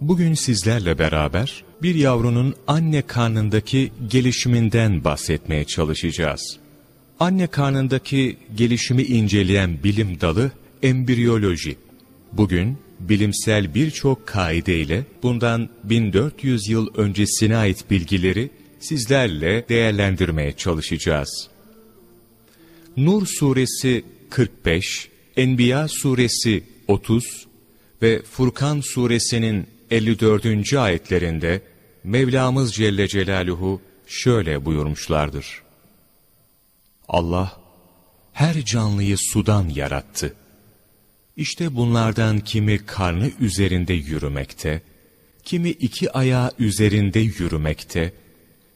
Bugün sizlerle beraber bir yavrunun anne karnındaki gelişiminden bahsetmeye çalışacağız. Anne karnındaki gelişimi inceleyen bilim dalı embriyoloji. Bugün bilimsel birçok kaide ile bundan 1400 yıl öncesine ait bilgileri sizlerle değerlendirmeye çalışacağız. Nur suresi 45, Enbiya suresi 30 ve Furkan suresinin 54. ayetlerinde Mevlamız Celle Celaluhu şöyle buyurmuşlardır. Allah her canlıyı sudan yarattı. İşte bunlardan kimi karnı üzerinde yürümekte, kimi iki ayağı üzerinde yürümekte,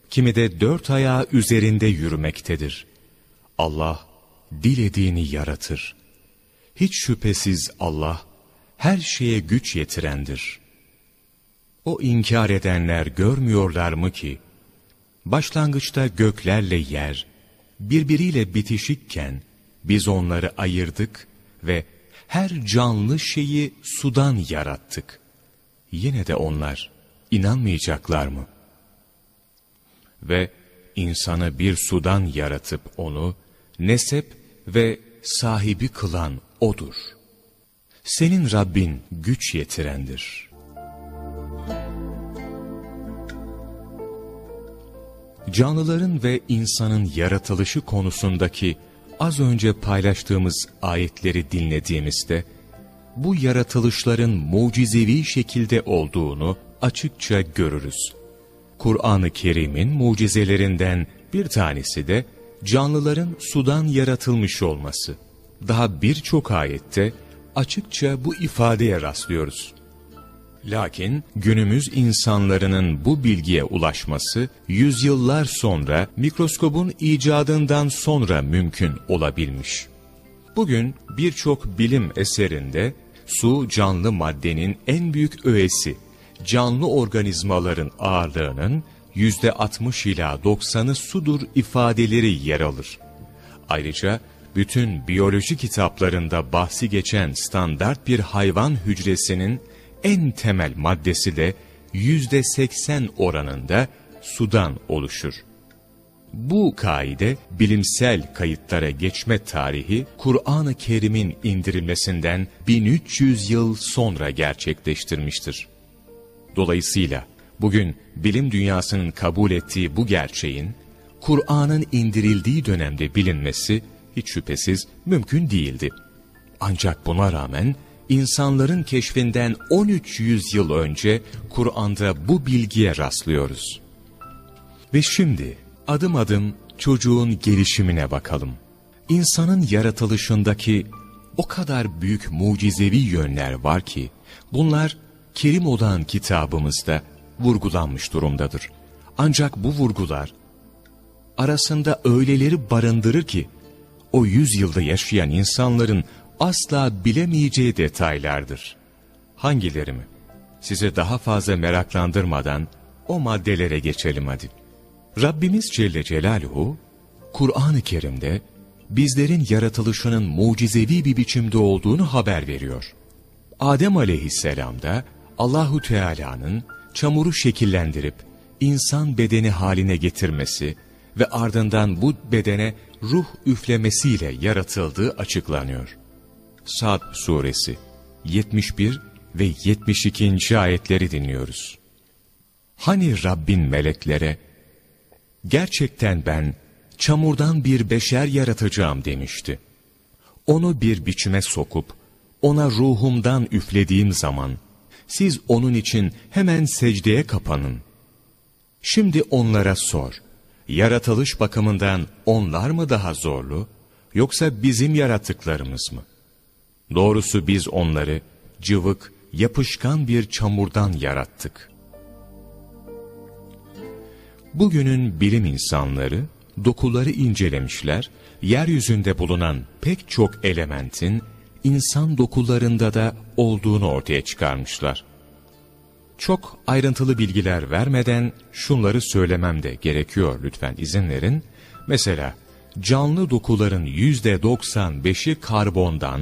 kimi de dört ayağı üzerinde yürümektedir. Allah dilediğini yaratır. Hiç şüphesiz Allah her şeye güç yetirendir. O inkar edenler görmüyorlar mı ki, başlangıçta göklerle yer, birbiriyle bitişikken biz onları ayırdık ve her canlı şeyi sudan yarattık. Yine de onlar inanmayacaklar mı? Ve insanı bir sudan yaratıp onu nesep ve sahibi kılan O'dur. Senin Rabbin güç yetirendir. Canlıların ve insanın yaratılışı konusundaki az önce paylaştığımız ayetleri dinlediğimizde, bu yaratılışların mucizevi şekilde olduğunu açıkça görürüz. Kur'an-ı Kerim'in mucizelerinden bir tanesi de canlıların sudan yaratılmış olması. Daha birçok ayette açıkça bu ifadeye rastlıyoruz. Lakin günümüz insanlarının bu bilgiye ulaşması yüzyıllar sonra mikroskobun icadından sonra mümkün olabilmiş. Bugün birçok bilim eserinde su canlı maddenin en büyük öğesi, canlı organizmaların ağırlığının %60 ila 90'ı sudur ifadeleri yer alır. Ayrıca bütün biyoloji kitaplarında bahsi geçen standart bir hayvan hücresinin en temel maddesi de %80 oranında sudan oluşur. Bu kaide bilimsel kayıtlara geçme tarihi Kur'an-ı Kerim'in indirilmesinden 1300 yıl sonra gerçekleştirmiştir. Dolayısıyla bugün bilim dünyasının kabul ettiği bu gerçeğin Kur'an'ın indirildiği dönemde bilinmesi hiç şüphesiz mümkün değildi. Ancak buna rağmen insanların keşfinden 1300 yıl önce Kur'an'da bu bilgiye rastlıyoruz. Ve şimdi adım adım çocuğun gelişimine bakalım. İnsanın yaratılışındaki o kadar büyük mucizevi yönler var ki bunlar Kerim olan kitabımızda vurgulanmış durumdadır. Ancak bu vurgular arasında öyleleri barındırır ki o yüzyılda yaşayan insanların asla bilemeyeceği detaylardır. Hangileri mi? Size daha fazla meraklandırmadan o maddelere geçelim hadi. Rabbimiz Celle Celaluhu, Kur'an-ı Kerim'de bizlerin yaratılışının mucizevi bir biçimde olduğunu haber veriyor. Adem aleyhisselam da Allahu Teala'nın çamuru şekillendirip insan bedeni haline getirmesi ve ardından bu bedene ruh üflemesiyle yaratıldığı açıklanıyor. Sad suresi 71 ve 72. ayetleri dinliyoruz. Hani Rabbin meleklere, gerçekten ben çamurdan bir beşer yaratacağım demişti. Onu bir biçime sokup, ona ruhumdan üflediğim zaman, siz onun için hemen secdeye kapanın. Şimdi onlara sor, yaratılış bakımından onlar mı daha zorlu, yoksa bizim yarattıklarımız mı? Doğrusu biz onları cıvık, yapışkan bir çamurdan yarattık. Bugünün bilim insanları dokuları incelemişler, yeryüzünde bulunan pek çok elementin insan dokularında da olduğunu ortaya çıkarmışlar. Çok ayrıntılı bilgiler vermeden şunları söylemem de gerekiyor lütfen izin verin. Mesela canlı dokuların %95'i karbondan,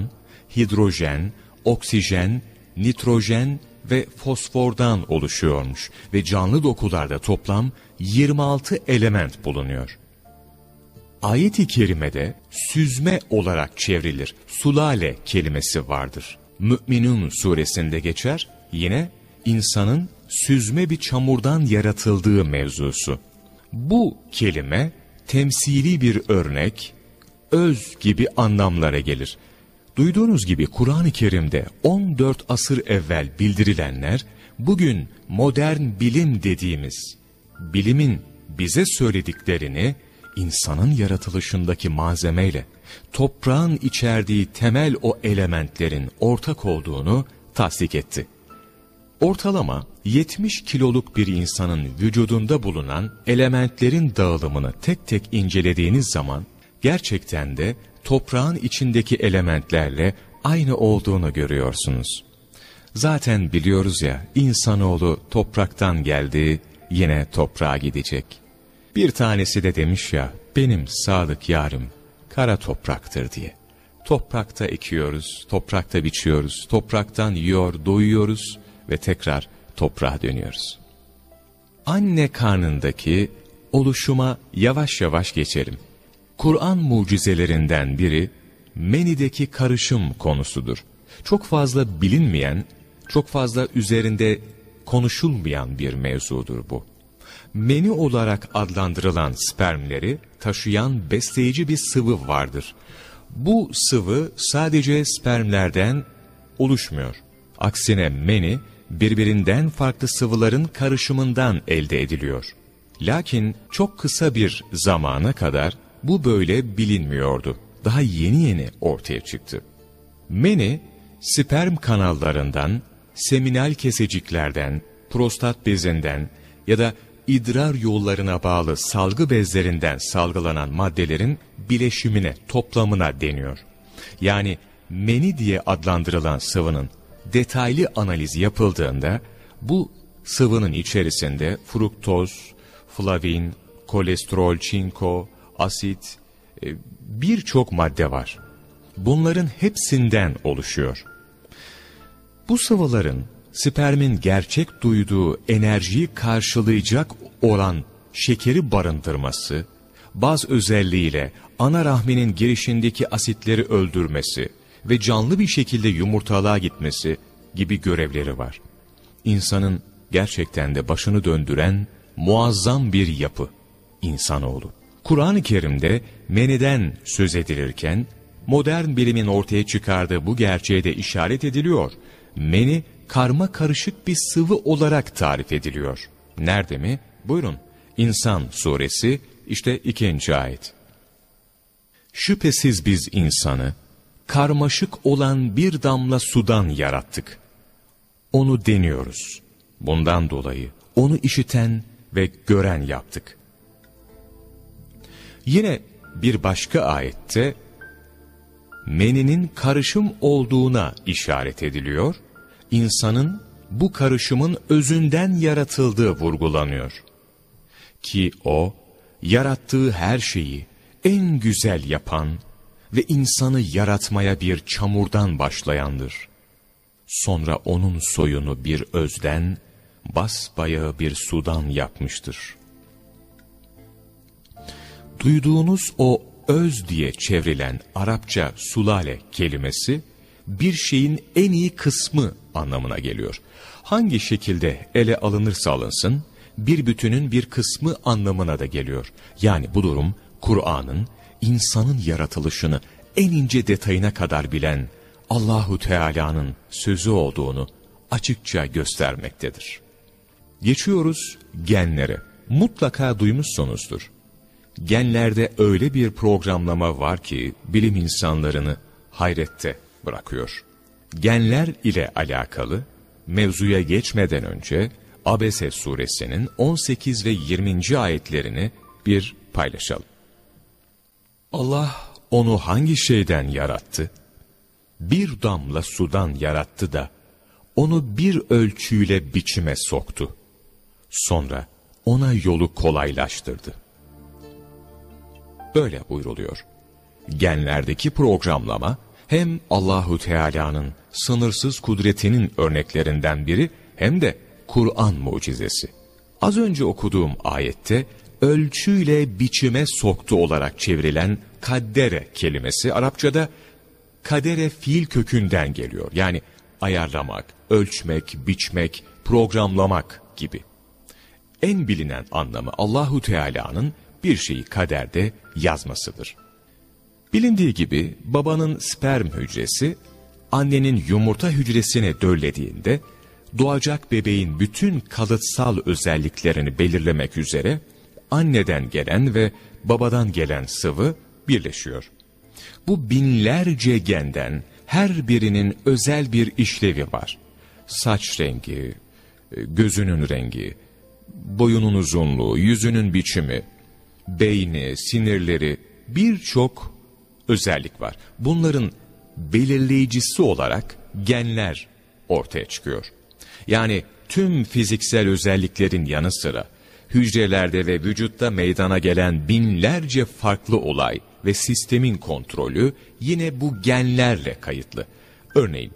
hidrojen, oksijen, nitrojen ve fosfordan oluşuyormuş ve canlı dokularda toplam 26 element bulunuyor. Ayet-i kerimede süzme olarak çevrilir. Sulale kelimesi vardır. Mü'minun suresinde geçer. Yine insanın süzme bir çamurdan yaratıldığı mevzusu. Bu kelime temsili bir örnek, öz gibi anlamlara gelir. Duyduğunuz gibi Kur'an-ı Kerim'de 14 asır evvel bildirilenler, bugün modern bilim dediğimiz, bilimin bize söylediklerini, insanın yaratılışındaki malzemeyle, toprağın içerdiği temel o elementlerin ortak olduğunu tasdik etti. Ortalama 70 kiloluk bir insanın vücudunda bulunan elementlerin dağılımını tek tek incelediğiniz zaman gerçekten de toprağın içindeki elementlerle aynı olduğunu görüyorsunuz. Zaten biliyoruz ya insanoğlu topraktan geldi yine toprağa gidecek. Bir tanesi de demiş ya benim sadık yarım kara topraktır diye. Toprakta ekiyoruz, toprakta biçiyoruz, topraktan yiyor, doyuyoruz ve tekrar toprağa dönüyoruz. Anne karnındaki oluşuma yavaş yavaş geçelim. Kur'an mucizelerinden biri menideki karışım konusudur. Çok fazla bilinmeyen, çok fazla üzerinde konuşulmayan bir mevzudur bu. Meni olarak adlandırılan spermleri taşıyan besleyici bir sıvı vardır. Bu sıvı sadece spermlerden oluşmuyor. Aksine meni birbirinden farklı sıvıların karışımından elde ediliyor. Lakin çok kısa bir zamana kadar bu böyle bilinmiyordu. Daha yeni yeni ortaya çıktı. Meni, sperm kanallarından, seminal keseciklerden, prostat bezinden ya da idrar yollarına bağlı salgı bezlerinden salgılanan maddelerin bileşimine, toplamına deniyor. Yani meni diye adlandırılan sıvının detaylı analiz yapıldığında bu sıvının içerisinde fruktoz, flavin, kolesterol, çinko, asit, e, birçok madde var. Bunların hepsinden oluşuyor. Bu sıvıların spermin gerçek duyduğu enerjiyi karşılayacak olan şekeri barındırması, baz özelliğiyle ana rahminin girişindeki asitleri öldürmesi ve canlı bir şekilde yumurtalığa gitmesi gibi görevleri var. İnsanın gerçekten de başını döndüren muazzam bir yapı insanoğlu. Kur'an-ı Kerim'de meniden söz edilirken modern bilimin ortaya çıkardığı bu gerçeğe de işaret ediliyor. Meni karma karışık bir sıvı olarak tarif ediliyor. Nerede mi? Buyurun. İnsan suresi işte ikinci ayet. Şüphesiz biz insanı karmaşık olan bir damla sudan yarattık. Onu deniyoruz. Bundan dolayı onu işiten ve gören yaptık. Yine bir başka ayette meninin karışım olduğuna işaret ediliyor. İnsanın bu karışımın özünden yaratıldığı vurgulanıyor. Ki o, yarattığı her şeyi en güzel yapan ve insanı yaratmaya bir çamurdan başlayandır. Sonra onun soyunu bir özden, basbayağı bir sudan yapmıştır. Duyduğunuz o öz diye çevrilen Arapça sulale kelimesi, bir şeyin en iyi kısmı anlamına geliyor. Hangi şekilde ele alınırsa alınsın, bir bütünün bir kısmı anlamına da geliyor. Yani bu durum Kur'an'ın insanın yaratılışını en ince detayına kadar bilen Allahu Teala'nın sözü olduğunu açıkça göstermektedir. Geçiyoruz genlere. Mutlaka duymuşsunuzdur. Genlerde öyle bir programlama var ki bilim insanlarını hayrette bırakıyor. Genler ile alakalı mevzuya geçmeden önce Abese suresinin 18 ve 20. ayetlerini bir paylaşalım. Allah onu hangi şeyden yarattı? Bir damla sudan yarattı da onu bir ölçüyle biçime soktu. Sonra ona yolu kolaylaştırdı. Böyle buyruluyor. Genlerdeki programlama hem Allahu Teala'nın sınırsız kudretinin örneklerinden biri hem de Kur'an mucizesi. Az önce okuduğum ayette ölçüyle biçime soktu olarak çevrilen kaddere kelimesi Arapçada kadere fiil kökünden geliyor. Yani ayarlamak, ölçmek, biçmek, programlamak gibi. En bilinen anlamı Allahu Teala'nın bir şeyi kaderde yazmasıdır. Bilindiği gibi babanın sperm hücresi annenin yumurta hücresine döllediğinde doğacak bebeğin bütün kalıtsal özelliklerini belirlemek üzere anneden gelen ve babadan gelen sıvı birleşiyor. Bu binlerce genden her birinin özel bir işlevi var. Saç rengi, gözünün rengi, boyunun uzunluğu, yüzünün biçimi, beyni, sinirleri birçok özellik var. Bunların belirleyicisi olarak genler ortaya çıkıyor. Yani tüm fiziksel özelliklerin yanı sıra hücrelerde ve vücutta meydana gelen binlerce farklı olay ve sistemin kontrolü yine bu genlerle kayıtlı. Örneğin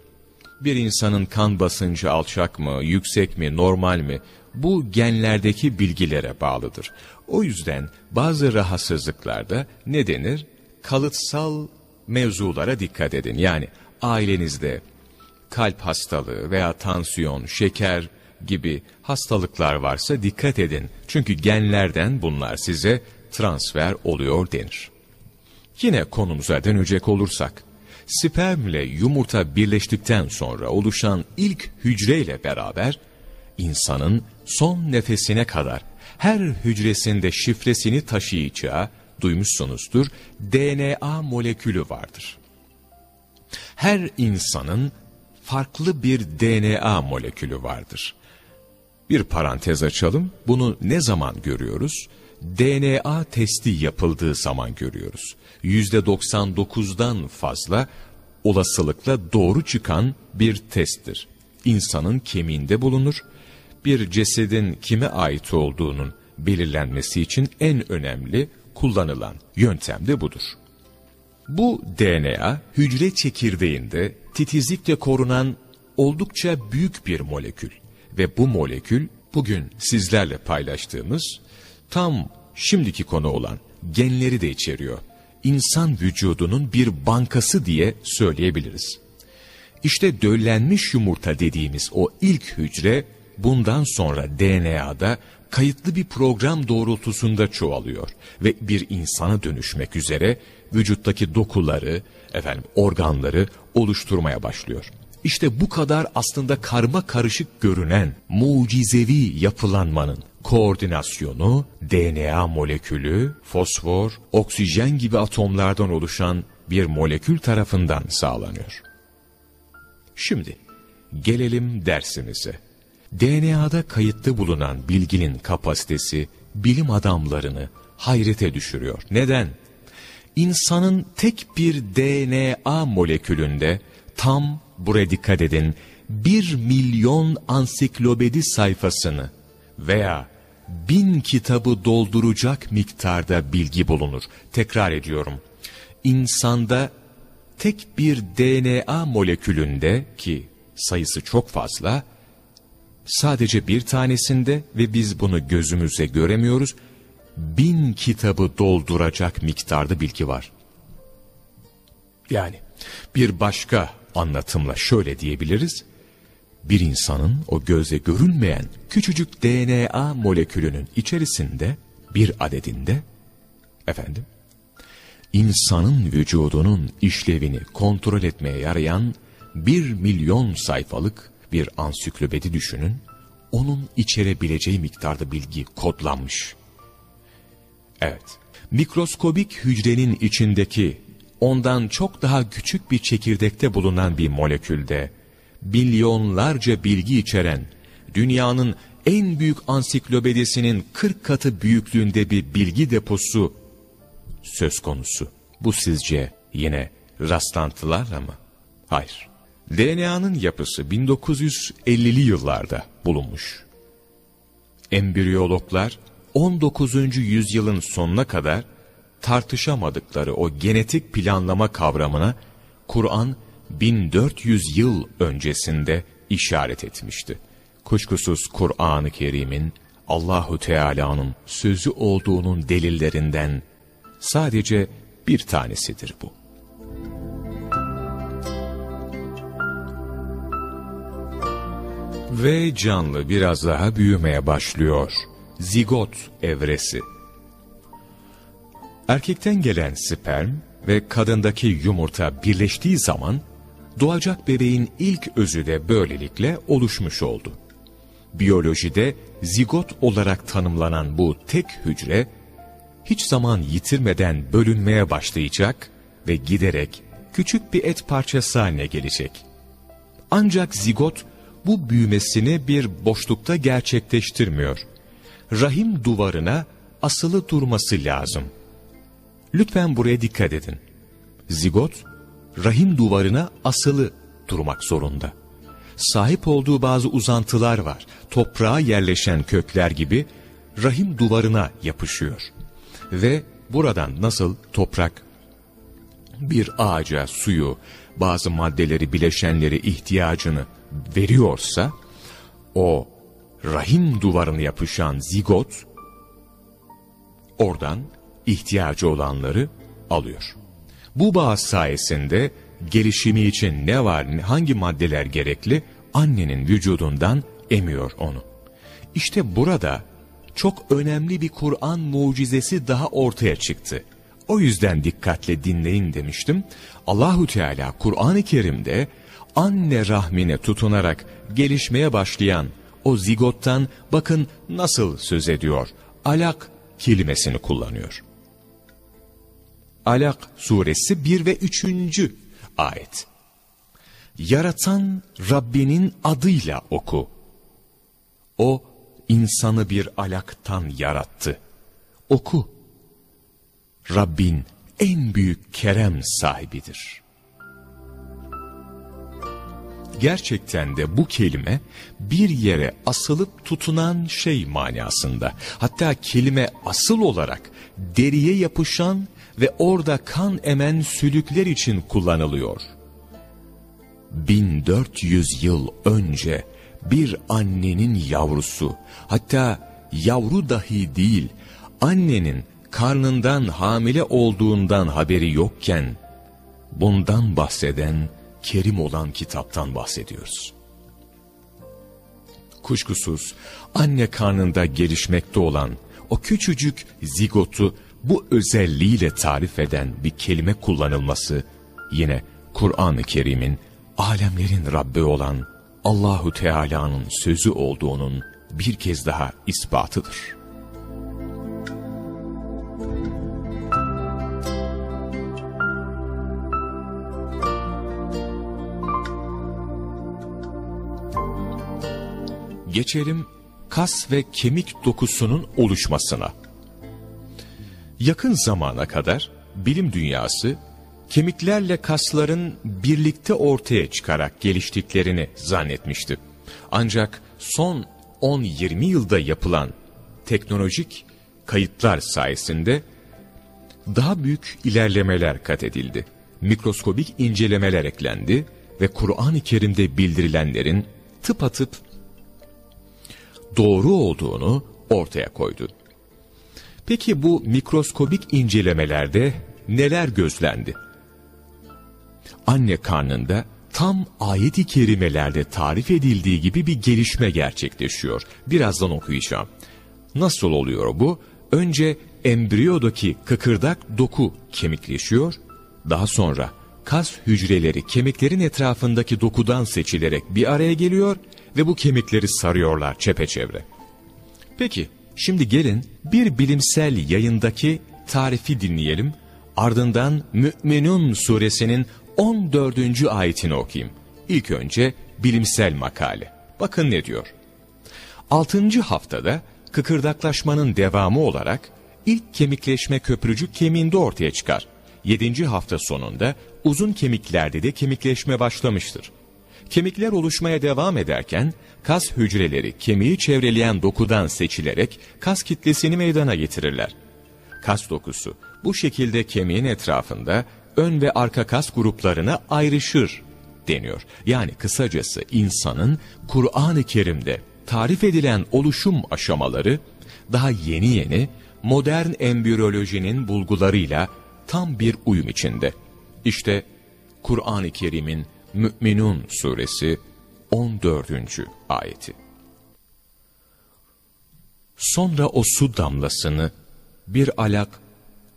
bir insanın kan basıncı alçak mı, yüksek mi, normal mi bu genlerdeki bilgilere bağlıdır. O yüzden bazı rahatsızlıklarda ne denir? Kalıtsal mevzulara dikkat edin. Yani ailenizde kalp hastalığı veya tansiyon, şeker gibi hastalıklar varsa dikkat edin. Çünkü genlerden bunlar size transfer oluyor denir. Yine konumuza dönecek olursak, spermle yumurta birleştikten sonra oluşan ilk hücreyle beraber, insanın son nefesine kadar her hücresinde şifresini taşıyacağı, duymuşsunuzdur, DNA molekülü vardır. Her insanın farklı bir DNA molekülü vardır. Bir parantez açalım. Bunu ne zaman görüyoruz? DNA testi yapıldığı zaman görüyoruz. %99'dan fazla olasılıkla doğru çıkan bir testtir. İnsanın kemiğinde bulunur. Bir cesedin kime ait olduğunun belirlenmesi için en önemli kullanılan yöntem de budur. Bu DNA hücre çekirdeğinde titizlikle korunan oldukça büyük bir molekül ve bu molekül bugün sizlerle paylaştığımız tam şimdiki konu olan genleri de içeriyor. İnsan vücudunun bir bankası diye söyleyebiliriz. İşte döllenmiş yumurta dediğimiz o ilk hücre bundan sonra DNA'da kayıtlı bir program doğrultusunda çoğalıyor ve bir insana dönüşmek üzere vücuttaki dokuları, efendim organları oluşturmaya başlıyor. İşte bu kadar aslında karma karışık görünen mucizevi yapılanmanın koordinasyonu DNA molekülü, fosfor, oksijen gibi atomlardan oluşan bir molekül tarafından sağlanıyor. Şimdi gelelim dersimize. DNA'da kayıtlı bulunan bilginin kapasitesi bilim adamlarını hayrete düşürüyor. Neden? İnsanın tek bir DNA molekülünde tam, buraya dikkat edin, bir milyon ansiklopedi sayfasını veya bin kitabı dolduracak miktarda bilgi bulunur. Tekrar ediyorum. İnsanda tek bir DNA molekülünde ki sayısı çok fazla, sadece bir tanesinde ve biz bunu gözümüze göremiyoruz, bin kitabı dolduracak miktarda bilgi var. Yani bir başka anlatımla şöyle diyebiliriz. Bir insanın o göze görünmeyen küçücük DNA molekülünün içerisinde bir adedinde efendim insanın vücudunun işlevini kontrol etmeye yarayan bir milyon sayfalık bir ansiklopedi düşünün, onun içerebileceği miktarda bilgi kodlanmış. Evet, mikroskobik hücrenin içindeki ondan çok daha küçük bir çekirdekte bulunan bir molekülde, milyonlarca bilgi içeren, dünyanın en büyük ansiklopedisinin 40 katı büyüklüğünde bir bilgi deposu söz konusu. Bu sizce yine rastlantılarla mı? Hayır. DNA'nın yapısı 1950'li yıllarda bulunmuş. Embriyologlar 19. yüzyılın sonuna kadar tartışamadıkları o genetik planlama kavramına Kur'an 1400 yıl öncesinde işaret etmişti. Kuşkusuz Kur'an-ı Kerim'in Allahu Teala'nın sözü olduğunun delillerinden sadece bir tanesidir bu. Ve canlı biraz daha büyümeye başlıyor. Zigot evresi. Erkekten gelen sperm ve kadındaki yumurta birleştiği zaman doğacak bebeğin ilk özü de böylelikle oluşmuş oldu. Biyolojide zigot olarak tanımlanan bu tek hücre hiç zaman yitirmeden bölünmeye başlayacak ve giderek küçük bir et parçası haline gelecek. Ancak zigot bu büyümesini bir boşlukta gerçekleştirmiyor. Rahim duvarına asılı durması lazım. Lütfen buraya dikkat edin. Zigot, rahim duvarına asılı durmak zorunda. Sahip olduğu bazı uzantılar var. Toprağa yerleşen kökler gibi rahim duvarına yapışıyor. Ve buradan nasıl toprak bir ağaca suyu, bazı maddeleri, bileşenleri ihtiyacını veriyorsa, o rahim duvarına yapışan zigot, oradan ihtiyacı olanları alıyor. Bu bağ sayesinde gelişimi için ne var, hangi maddeler gerekli, annenin vücudundan emiyor onu. İşte burada çok önemli bir Kur'an mucizesi daha ortaya çıktı. O yüzden dikkatle dinleyin demiştim. Allahu Teala Kur'an-ı Kerim'de anne rahmine tutunarak gelişmeye başlayan o zigottan bakın nasıl söz ediyor. Alak kelimesini kullanıyor. Alak suresi 1 ve 3. ayet. Yaratan Rabbinin adıyla oku. O insanı bir alaktan yarattı. Oku. Rabbin en büyük kerem sahibidir. Gerçekten de bu kelime bir yere asılıp tutunan şey manasında. Hatta kelime asıl olarak deriye yapışan ve orada kan emen sülükler için kullanılıyor. 1400 yıl önce bir annenin yavrusu, hatta yavru dahi değil, annenin karnından hamile olduğundan haberi yokken, bundan bahseden, kerim olan kitaptan bahsediyoruz. Kuşkusuz anne karnında gelişmekte olan o küçücük zigotu bu özelliğiyle tarif eden bir kelime kullanılması yine Kur'an-ı Kerim'in alemlerin Rabbi olan Allahu Teala'nın sözü olduğunun bir kez daha ispatıdır. Geçelim kas ve kemik dokusunun oluşmasına. Yakın zamana kadar bilim dünyası kemiklerle kasların birlikte ortaya çıkarak geliştiklerini zannetmişti. Ancak son 10-20 yılda yapılan teknolojik kayıtlar sayesinde daha büyük ilerlemeler kat edildi. Mikroskobik incelemeler eklendi ve Kur'an-ı Kerim'de bildirilenlerin tıpatıp doğru olduğunu ortaya koydu. Peki bu mikroskobik incelemelerde neler gözlendi? Anne karnında tam ayet-i kerimelerde tarif edildiği gibi bir gelişme gerçekleşiyor. Birazdan okuyacağım. Nasıl oluyor bu? Önce embriyodaki kıkırdak doku kemikleşiyor. Daha sonra kas hücreleri kemiklerin etrafındaki dokudan seçilerek bir araya geliyor ve bu kemikleri sarıyorlar çepeçevre. Peki şimdi gelin bir bilimsel yayındaki tarifi dinleyelim. Ardından Mü'minun suresinin 14. ayetini okuyayım. İlk önce bilimsel makale. Bakın ne diyor. 6. haftada kıkırdaklaşmanın devamı olarak ilk kemikleşme köprücük kemiğinde ortaya çıkar. 7. hafta sonunda uzun kemiklerde de kemikleşme başlamıştır. Kemikler oluşmaya devam ederken kas hücreleri kemiği çevreleyen dokudan seçilerek kas kitlesini meydana getirirler. Kas dokusu bu şekilde kemiğin etrafında ön ve arka kas gruplarına ayrışır deniyor. Yani kısacası insanın Kur'an-ı Kerim'de tarif edilen oluşum aşamaları daha yeni yeni modern embriyolojinin bulgularıyla tam bir uyum içinde. İşte Kur'an-ı Kerim'in Mü'minun suresi 14. ayeti. Sonra o su damlasını bir alak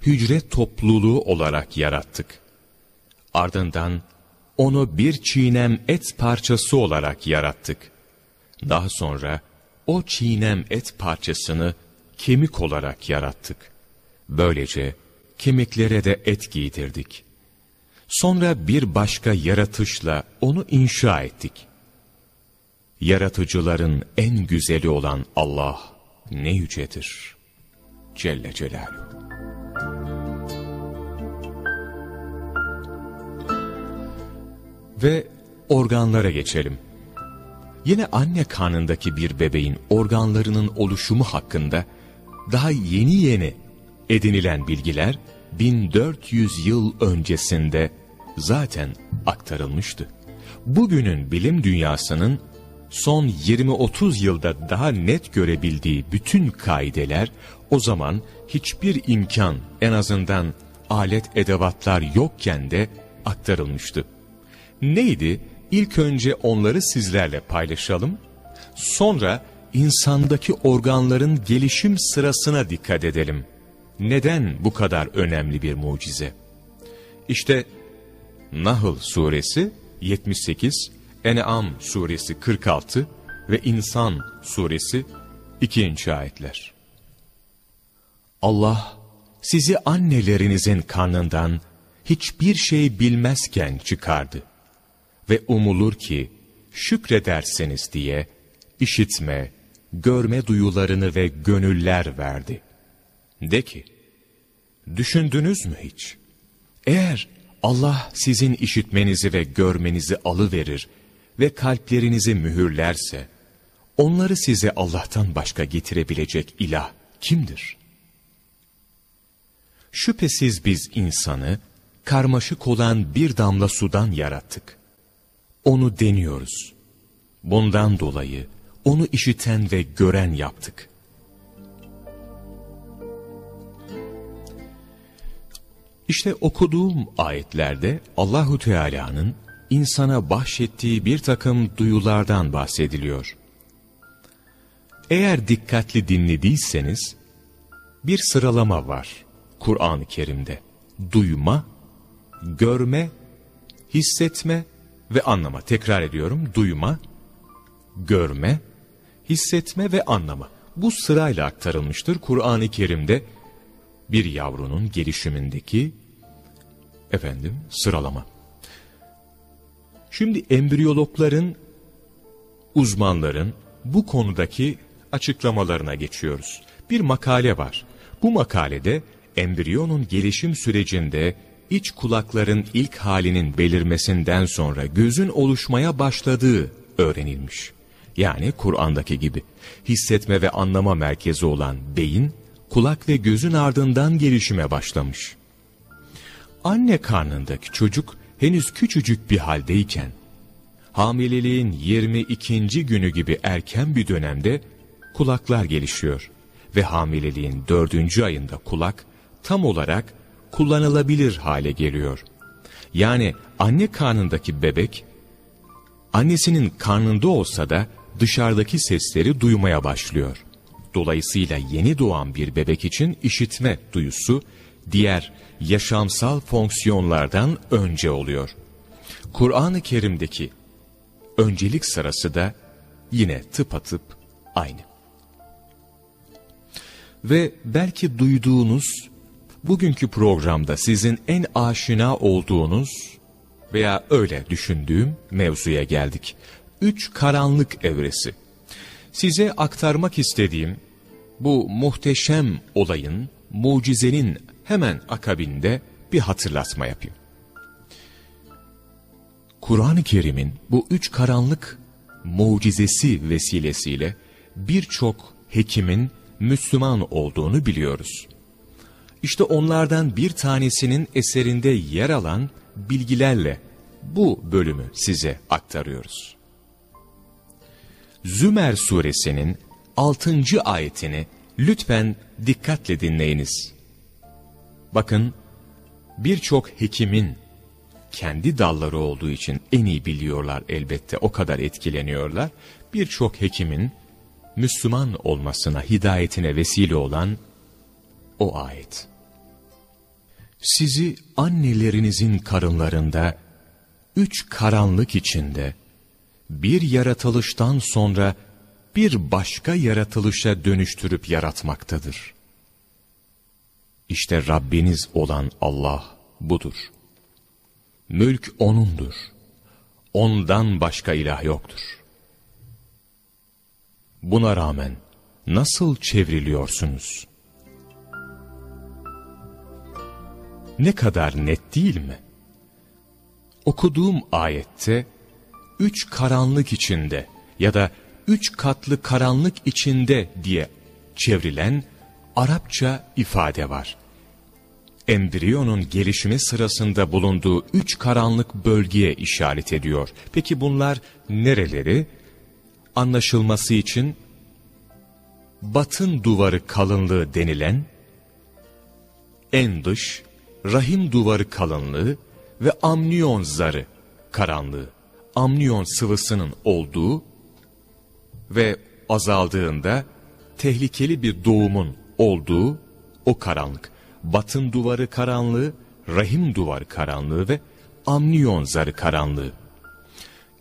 hücre topluluğu olarak yarattık. Ardından onu bir çiğnem et parçası olarak yarattık. Daha sonra o çiğnem et parçasını kemik olarak yarattık. Böylece kemiklere de et giydirdik. Sonra bir başka yaratışla onu inşa ettik. Yaratıcıların en güzeli olan Allah ne yücedir. Celle Celaluhu. Ve organlara geçelim. Yine anne karnındaki bir bebeğin organlarının oluşumu hakkında daha yeni yeni edinilen bilgiler 1400 yıl öncesinde zaten aktarılmıştı. Bugünün bilim dünyasının son 20-30 yılda daha net görebildiği bütün kaideler o zaman hiçbir imkan en azından alet edevatlar yokken de aktarılmıştı. Neydi? İlk önce onları sizlerle paylaşalım. Sonra insandaki organların gelişim sırasına dikkat edelim. Neden bu kadar önemli bir mucize? İşte Nahl suresi 78, En'am suresi 46 ve İnsan suresi 2. ayetler. Allah sizi annelerinizin karnından hiçbir şey bilmezken çıkardı ve umulur ki şükrederseniz diye işitme, görme duyularını ve gönüller verdi. De ki, düşündünüz mü hiç? Eğer Allah sizin işitmenizi ve görmenizi alıverir ve kalplerinizi mühürlerse, onları size Allah'tan başka getirebilecek ilah kimdir? Şüphesiz biz insanı karmaşık olan bir damla sudan yarattık. Onu deniyoruz. Bundan dolayı onu işiten ve gören yaptık. İşte okuduğum ayetlerde Allahu Teala'nın insana bahşettiği bir takım duyulardan bahsediliyor. Eğer dikkatli dinlediyseniz bir sıralama var Kur'an-ı Kerim'de. Duyma, görme, hissetme ve anlama. Tekrar ediyorum. Duyma, görme, hissetme ve anlama. Bu sırayla aktarılmıştır Kur'an-ı Kerim'de bir yavrunun gelişimindeki efendim sıralama. Şimdi embriyologların, uzmanların bu konudaki açıklamalarına geçiyoruz. Bir makale var. Bu makalede embriyonun gelişim sürecinde iç kulakların ilk halinin belirmesinden sonra gözün oluşmaya başladığı öğrenilmiş. Yani Kur'an'daki gibi hissetme ve anlama merkezi olan beyin, kulak ve gözün ardından gelişime başlamış. Anne karnındaki çocuk henüz küçücük bir haldeyken, hamileliğin 22. günü gibi erken bir dönemde kulaklar gelişiyor ve hamileliğin 4. ayında kulak tam olarak kullanılabilir hale geliyor. Yani anne karnındaki bebek, annesinin karnında olsa da dışarıdaki sesleri duymaya başlıyor. Dolayısıyla yeni doğan bir bebek için işitme duyusu, diğer yaşamsal fonksiyonlardan önce oluyor. Kur'an-ı Kerim'deki öncelik sırası da yine tıpatıp aynı. Ve belki duyduğunuz bugünkü programda sizin en aşina olduğunuz veya öyle düşündüğüm mevzuya geldik. Üç karanlık evresi. Size aktarmak istediğim bu muhteşem olayın, mucizenin hemen akabinde bir hatırlatma yapayım. Kur'an-ı Kerim'in bu üç karanlık mucizesi vesilesiyle birçok hekimin Müslüman olduğunu biliyoruz. İşte onlardan bir tanesinin eserinde yer alan bilgilerle bu bölümü size aktarıyoruz. Zümer suresinin 6. ayetini lütfen dikkatle dinleyiniz. Bakın birçok hekimin kendi dalları olduğu için en iyi biliyorlar elbette o kadar etkileniyorlar. Birçok hekimin Müslüman olmasına, hidayetine vesile olan o ayet. Sizi annelerinizin karınlarında üç karanlık içinde bir yaratılıştan sonra bir başka yaratılışa dönüştürüp yaratmaktadır. İşte Rabbiniz olan Allah budur. Mülk O'nundur. Ondan başka ilah yoktur. Buna rağmen nasıl çevriliyorsunuz? Ne kadar net değil mi? Okuduğum ayette üç karanlık içinde ya da üç katlı karanlık içinde diye çevrilen Arapça ifade var. Embriyonun gelişimi sırasında bulunduğu üç karanlık bölgeye işaret ediyor. Peki bunlar nereleri? Anlaşılması için batın duvarı kalınlığı denilen en dış, rahim duvarı kalınlığı ve amniyon zarı karanlığı, amniyon sıvısının olduğu ve azaldığında tehlikeli bir doğumun olduğu o karanlık. Batın duvarı karanlığı, rahim duvarı karanlığı ve amniyon zarı karanlığı.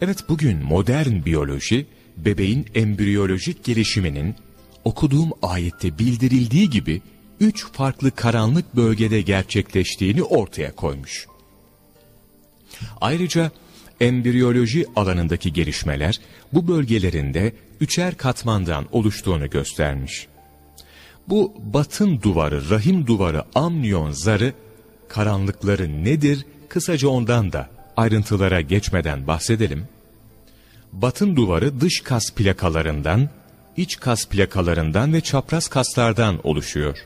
Evet bugün modern biyoloji, bebeğin embriyolojik gelişiminin okuduğum ayette bildirildiği gibi üç farklı karanlık bölgede gerçekleştiğini ortaya koymuş. Ayrıca embriyoloji alanındaki gelişmeler bu bölgelerinde üçer katmandan oluştuğunu göstermiş. Bu batın duvarı, rahim duvarı, amniyon zarı karanlıkları nedir? Kısaca ondan da ayrıntılara geçmeden bahsedelim. Batın duvarı dış kas plakalarından, iç kas plakalarından ve çapraz kaslardan oluşuyor.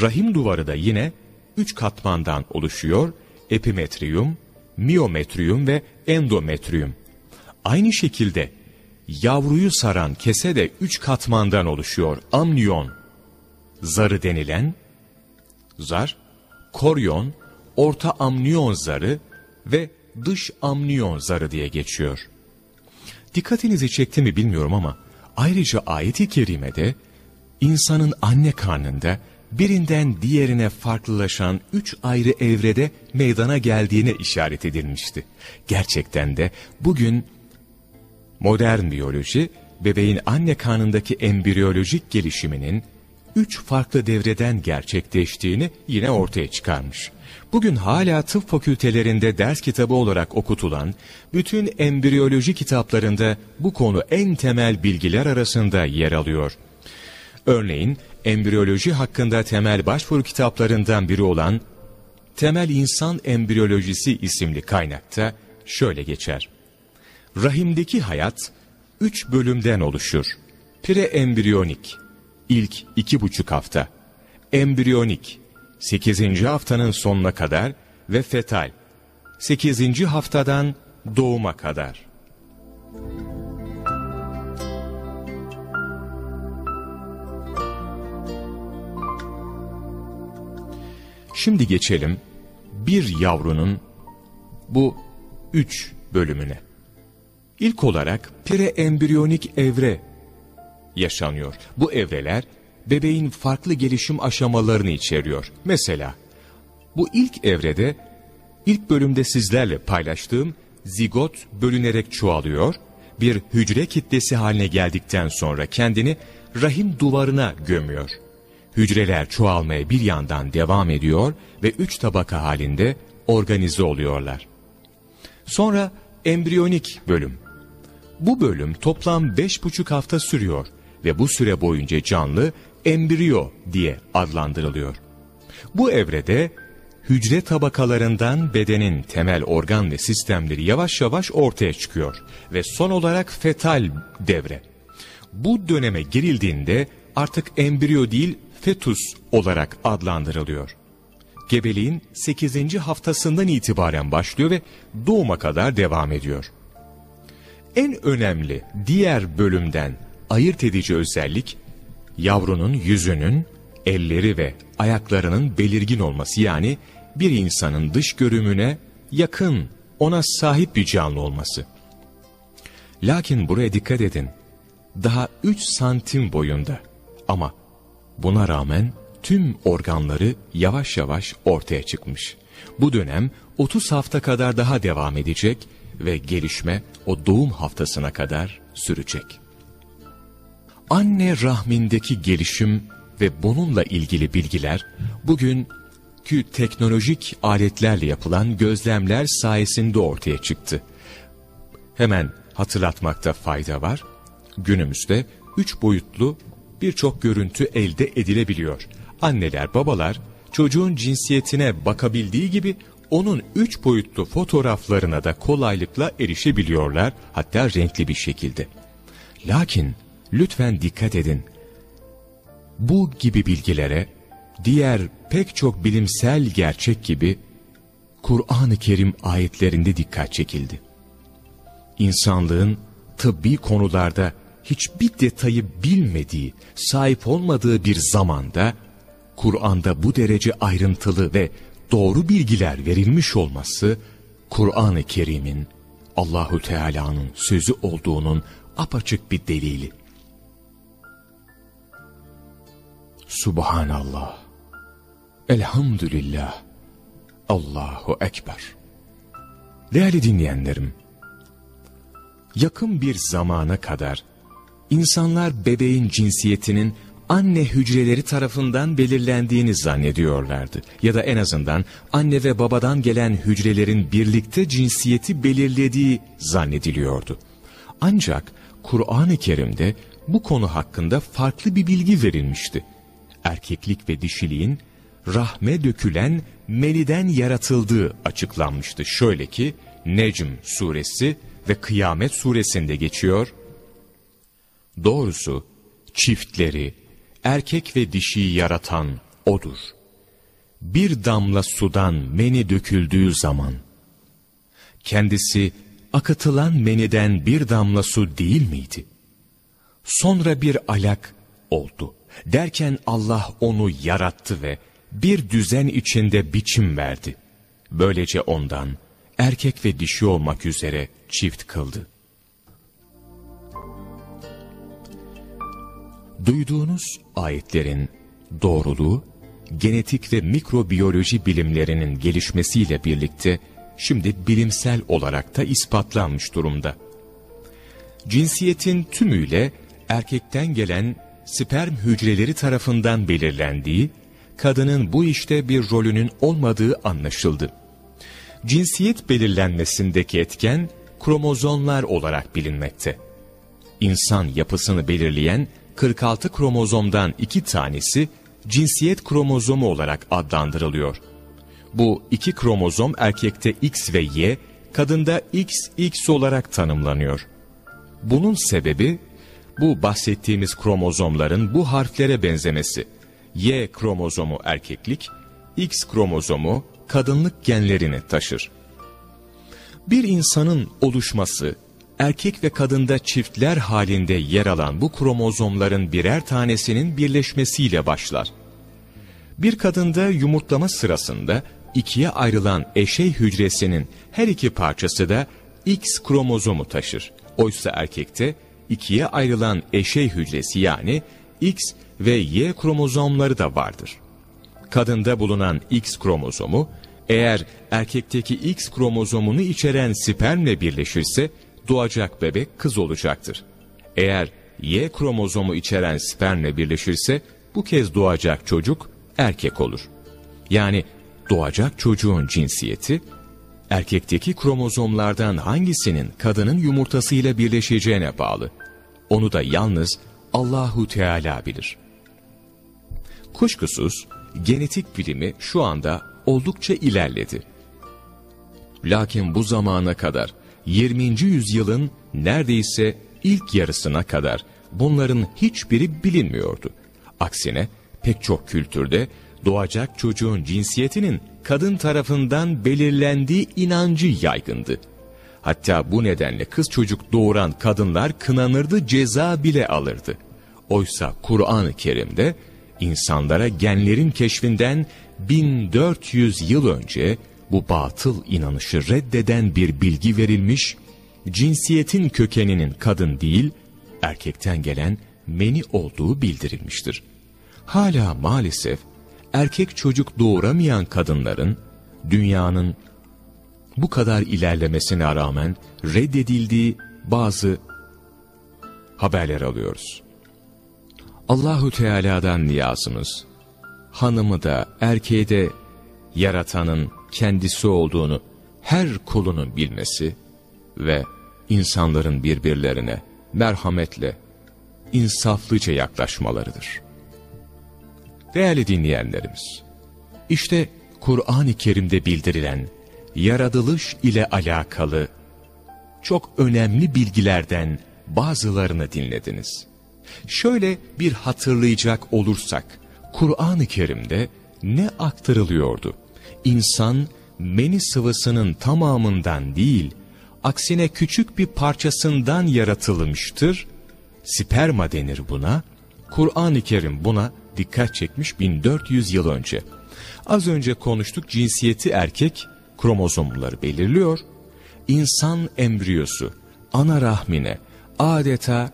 Rahim duvarı da yine üç katmandan oluşuyor. Epimetriyum, miyometriyum ve endometriyum. Aynı şekilde yavruyu saran kese de üç katmandan oluşuyor. Amniyon, zarı denilen zar, koryon, orta amniyon zarı ve dış amniyon zarı diye geçiyor. Dikkatinizi çekti mi bilmiyorum ama ayrıca ayet-i kerimede insanın anne karnında birinden diğerine farklılaşan üç ayrı evrede meydana geldiğine işaret edilmişti. Gerçekten de bugün modern biyoloji bebeğin anne karnındaki embriyolojik gelişiminin üç farklı devreden gerçekleştiğini yine ortaya çıkarmış. Bugün hala tıp fakültelerinde ders kitabı olarak okutulan bütün embriyoloji kitaplarında bu konu en temel bilgiler arasında yer alıyor. Örneğin embriyoloji hakkında temel başvuru kitaplarından biri olan Temel İnsan Embriyolojisi isimli kaynakta şöyle geçer. Rahimdeki hayat üç bölümden oluşur. Preembriyonik, ilk iki buçuk hafta. Embriyonik, sekizinci haftanın sonuna kadar ve fetal, sekizinci haftadan doğuma kadar. Şimdi geçelim bir yavrunun bu üç bölümüne. İlk olarak preembriyonik evre yaşanıyor. Bu evreler bebeğin farklı gelişim aşamalarını içeriyor. Mesela bu ilk evrede ilk bölümde sizlerle paylaştığım zigot bölünerek çoğalıyor, bir hücre kitlesi haline geldikten sonra kendini rahim duvarına gömüyor. Hücreler çoğalmaya bir yandan devam ediyor ve üç tabaka halinde organize oluyorlar. Sonra embriyonik bölüm. Bu bölüm toplam beş buçuk hafta sürüyor ve bu süre boyunca canlı embriyo diye adlandırılıyor. Bu evrede hücre tabakalarından bedenin temel organ ve sistemleri yavaş yavaş ortaya çıkıyor ve son olarak fetal devre. Bu döneme girildiğinde artık embriyo değil fetus olarak adlandırılıyor. gebeliğin 8. haftasından itibaren başlıyor ve doğuma kadar devam ediyor. En önemli diğer bölümden ayırt edici özellik, yavrunun yüzünün, elleri ve ayaklarının belirgin olması yani bir insanın dış görümüne yakın, ona sahip bir canlı olması. Lakin buraya dikkat edin, daha 3 santim boyunda ama buna rağmen tüm organları yavaş yavaş ortaya çıkmış. Bu dönem 30 hafta kadar daha devam edecek ve gelişme o doğum haftasına kadar sürecek. Anne rahmindeki gelişim ve bununla ilgili bilgiler bugünkü teknolojik aletlerle yapılan gözlemler sayesinde ortaya çıktı. Hemen hatırlatmakta fayda var. Günümüzde üç boyutlu birçok görüntü elde edilebiliyor. Anneler, babalar çocuğun cinsiyetine bakabildiği gibi onun üç boyutlu fotoğraflarına da kolaylıkla erişebiliyorlar, hatta renkli bir şekilde. Lakin lütfen dikkat edin. Bu gibi bilgilere diğer pek çok bilimsel gerçek gibi Kur'an-ı Kerim ayetlerinde dikkat çekildi. İnsanlığın tıbbi konularda hiçbir detayı bilmediği, sahip olmadığı bir zamanda Kur'an'da bu derece ayrıntılı ve doğru bilgiler verilmiş olması Kur'an-ı Kerim'in Allahu Teala'nın sözü olduğunun apaçık bir delili. Subhanallah. Elhamdülillah. Allahu Ekber. Değerli dinleyenlerim, yakın bir zamana kadar insanlar bebeğin cinsiyetinin anne hücreleri tarafından belirlendiğini zannediyorlardı. Ya da en azından anne ve babadan gelen hücrelerin birlikte cinsiyeti belirlediği zannediliyordu. Ancak Kur'an-ı Kerim'de bu konu hakkında farklı bir bilgi verilmişti. Erkeklik ve dişiliğin rahme dökülen meniden yaratıldığı açıklanmıştı. Şöyle ki Necm suresi ve Kıyamet suresinde geçiyor. Doğrusu çiftleri, erkek ve dişiyi yaratan O'dur. Bir damla sudan meni döküldüğü zaman, kendisi akıtılan meniden bir damla su değil miydi? Sonra bir alak oldu. Derken Allah onu yarattı ve bir düzen içinde biçim verdi. Böylece ondan erkek ve dişi olmak üzere çift kıldı. Duyduğunuz ayetlerin doğruluğu, genetik ve mikrobiyoloji bilimlerinin gelişmesiyle birlikte şimdi bilimsel olarak da ispatlanmış durumda. Cinsiyetin tümüyle erkekten gelen sperm hücreleri tarafından belirlendiği, kadının bu işte bir rolünün olmadığı anlaşıldı. Cinsiyet belirlenmesindeki etken kromozomlar olarak bilinmekte. İnsan yapısını belirleyen 46 kromozomdan iki tanesi cinsiyet kromozomu olarak adlandırılıyor. Bu iki kromozom erkekte X ve Y, kadında XX olarak tanımlanıyor. Bunun sebebi bu bahsettiğimiz kromozomların bu harflere benzemesi. Y kromozomu erkeklik, X kromozomu kadınlık genlerini taşır. Bir insanın oluşması, erkek ve kadında çiftler halinde yer alan bu kromozomların birer tanesinin birleşmesiyle başlar. Bir kadında yumurtlama sırasında ikiye ayrılan eşey hücresinin her iki parçası da X kromozomu taşır. Oysa erkekte ikiye ayrılan eşey hücresi yani X ve Y kromozomları da vardır. Kadında bulunan X kromozomu eğer erkekteki X kromozomunu içeren spermle birleşirse doğacak bebek kız olacaktır. Eğer Y kromozomu içeren spermle birleşirse bu kez doğacak çocuk erkek olur. Yani doğacak çocuğun cinsiyeti erkekteki kromozomlardan hangisinin kadının yumurtasıyla birleşeceğine bağlı. Onu da yalnız Allahu Teala bilir. Kuşkusuz genetik bilimi şu anda oldukça ilerledi. Lakin bu zamana kadar 20. yüzyılın neredeyse ilk yarısına kadar bunların hiçbiri bilinmiyordu. Aksine pek çok kültürde doğacak çocuğun cinsiyetinin kadın tarafından belirlendiği inancı yaygındı. Hatta bu nedenle kız çocuk doğuran kadınlar kınanırdı, ceza bile alırdı. Oysa Kur'an-ı Kerim'de insanlara genlerin keşfinden 1400 yıl önce bu batıl inanışı reddeden bir bilgi verilmiş, cinsiyetin kökeninin kadın değil, erkekten gelen meni olduğu bildirilmiştir. Hala maalesef erkek çocuk doğuramayan kadınların dünyanın bu kadar ilerlemesine rağmen reddedildiği bazı haberler alıyoruz. Allahu Teala'dan niyazımız, hanımı da erkeği de yaratanın kendisi olduğunu her kulunun bilmesi ve insanların birbirlerine merhametle, insaflıca yaklaşmalarıdır. Değerli dinleyenlerimiz, işte Kur'an-ı Kerim'de bildirilen yaratılış ile alakalı çok önemli bilgilerden bazılarını dinlediniz. Şöyle bir hatırlayacak olursak, Kur'an-ı Kerim'de ne aktarılıyordu? İnsan meni sıvısının tamamından değil, aksine küçük bir parçasından yaratılmıştır. Sperma denir buna. Kur'an-ı Kerim buna dikkat çekmiş 1400 yıl önce. Az önce konuştuk cinsiyeti erkek kromozomları belirliyor. İnsan embriyosu ana rahmine adeta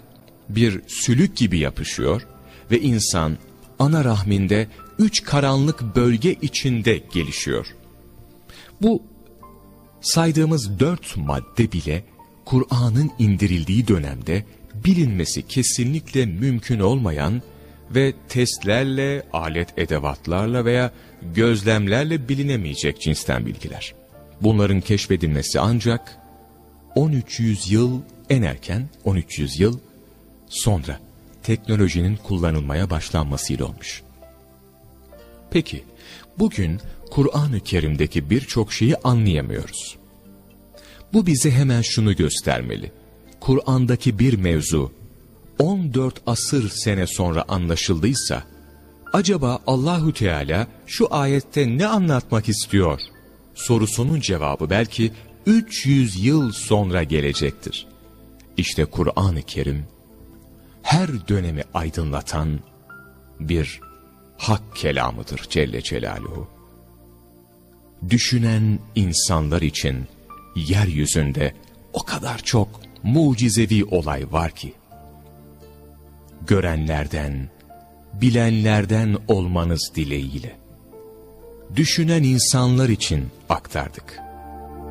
bir sülük gibi yapışıyor ve insan ana rahminde üç karanlık bölge içinde gelişiyor. Bu saydığımız dört madde bile Kur'an'ın indirildiği dönemde bilinmesi kesinlikle mümkün olmayan ve testlerle, alet edevatlarla veya gözlemlerle bilinemeyecek cinsten bilgiler. Bunların keşfedilmesi ancak 1300 yıl en erken 1300 yıl sonra teknolojinin kullanılmaya başlanmasıyla olmuş. Peki, bugün Kur'an-ı Kerim'deki birçok şeyi anlayamıyoruz. Bu bize hemen şunu göstermeli. Kur'an'daki bir mevzu 14 asır sene sonra anlaşıldıysa, acaba Allahu Teala şu ayette ne anlatmak istiyor? Sorusunun cevabı belki 300 yıl sonra gelecektir. İşte Kur'an-ı Kerim her dönemi aydınlatan bir hak kelamıdır Celle Celaluhu. Düşünen insanlar için yeryüzünde o kadar çok mucizevi olay var ki, görenlerden, bilenlerden olmanız dileğiyle, düşünen insanlar için aktardık.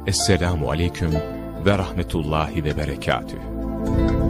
Esselamu Aleyküm ve Rahmetullahi ve Berekatühü.